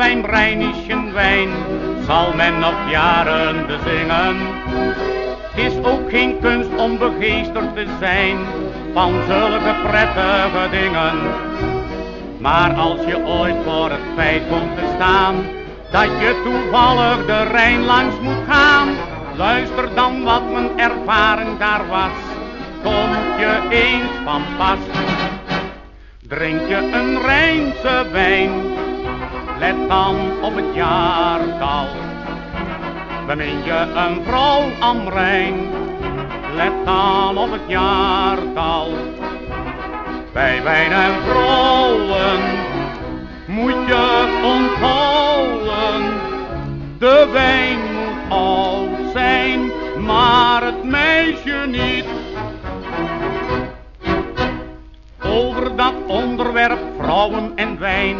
mijn Rijnischen wijn zal men nog jaren bezingen. Het is ook geen kunst om begeesterd te zijn van zulke prettige dingen. Maar als je ooit voor het feit komt te staan dat je toevallig de Rijn langs moet gaan, luister dan wat mijn ervaring daar was, komt je eens van pas. Drink je een Rijnse wijn, let dan op het jaartal. Bemin je een vrouw am Rijn, let dan op het jaartal. Bij wijn en vrouwen moet je onthouden, de wijn moet oud zijn, maar het meisje niet. Over dat onderwerp vrouwen en wijn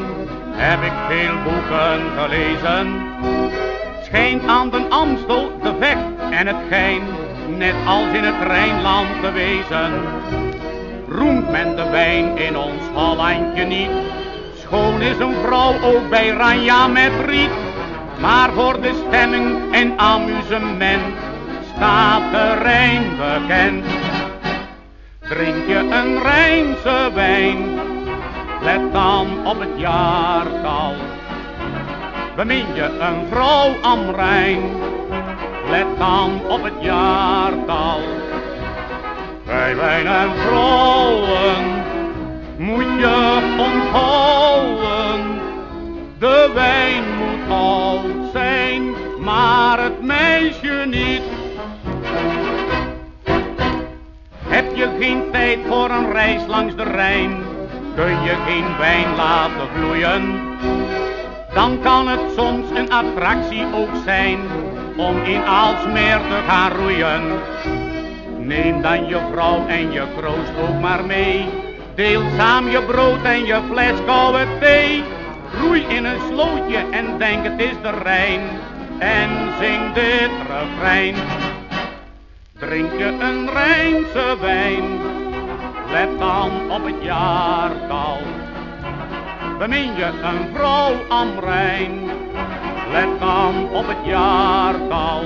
heb ik veel boeken gelezen. Schijnt aan den Amstel de vecht en het gein, net als in het Rijnland te wezen. Roemt men de wijn in ons Hollandje niet, schoon is een vrouw ook bij Ranja met riet. Maar voor de stemming en amusement staat de Rijn bekend. Drink je een Rijnse wijn, let dan op het jaartal. Bemin je een vrouw am Rijn, let dan op het jaartal. Bij wijn en vrouwen moet je onthouden, de wijn moet oud zijn, maar het meisje niet. Je geen tijd voor een reis langs de Rijn, kun je geen wijn laten vloeien. Dan kan het soms een attractie ook zijn om in Aalsmeer te gaan roeien. Neem dan je vrouw en je kroost ook maar mee. Deel samen je brood en je fles koude thee. Roei in een slootje en denk het is de Rijn. En zing dit refrein. Drink je een Rijnse wijn, let dan op het jaartal. Bemin je een vrouw am Rijn, let dan op het jaartal.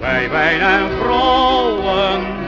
Bij wijn en vrouw